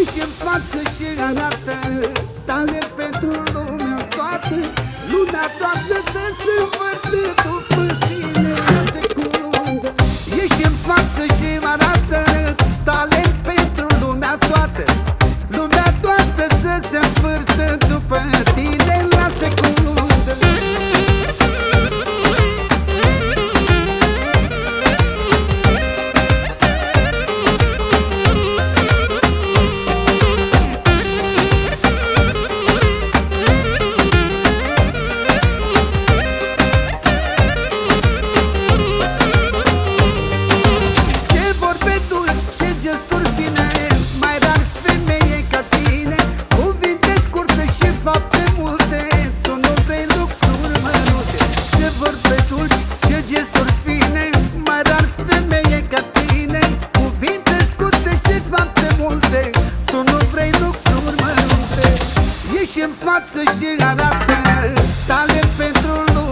Ieși în față și arată Talent pentru lumea toată. Lumea toată să se învârte fapte multe Tu nu vrei lucruri mărunte Ce vorbe dulci, ce gesturi fine Mai rar femeie ca tine. Cuvinte scurte și fapte multe Tu nu vrei lucruri mărunte Ieși în față și arată Talent pentru lumea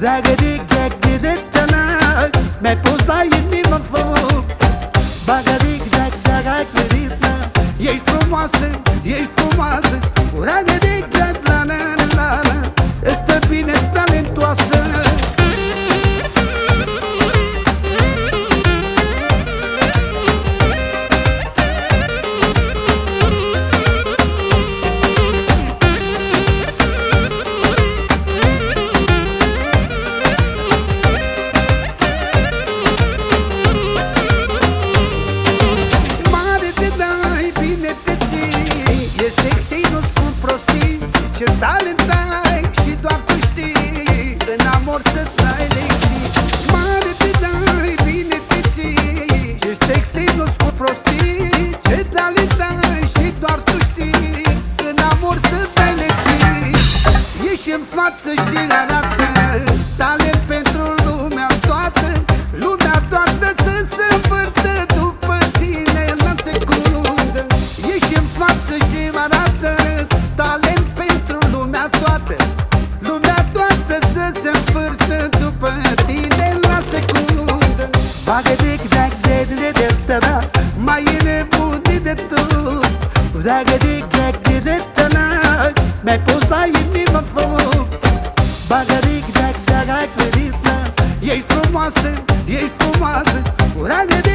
Dragă dic dac de de de la Mi-ai pus la inimă foc. Bagă dic dac dac dac de de da Ești frumoasă, ești frumoasă Ce talent ai și doar tu știi. În amor să dai lecții. Mare te dai, bine te ții. E sexy, nu spun prostii. Ce talent ai și doar tu știi. În amor să dai lecții. Ieși în față și arată secundă Bagă dic dac de de de de da Mai e nebunit de tot Dragă dic dac de de de la Mi-ai pus la inimă foc Bagă dic dac dac dac de de da Ești frumoasă, ești frumoasă Dragă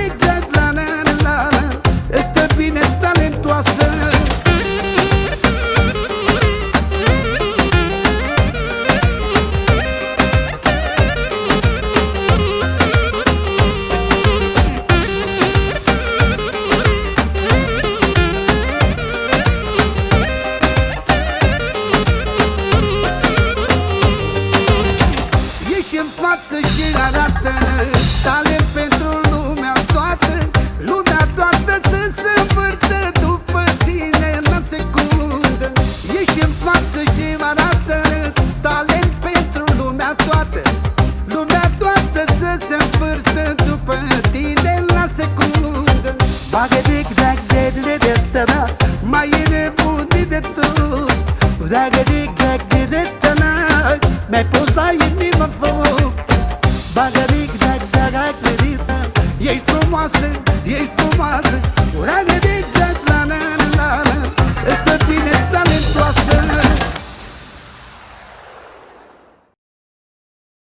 față și arată. Talent pentru lumea toată Lumea toată să se învârtă după tine la secundă Ieși în față și arată. Talent pentru lumea toată Lumea toată să se învârtă după tine la secundă Bagă dic dac de de de de da Mai e nebunit de tot. Dragă dic dac de de de la Mi-ai pus la inimă foc Bagă dic dac dac dac de de da Ești frumoasă, ești